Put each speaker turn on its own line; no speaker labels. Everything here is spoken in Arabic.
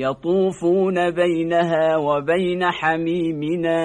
يطوفون بينها وبين حميمنا.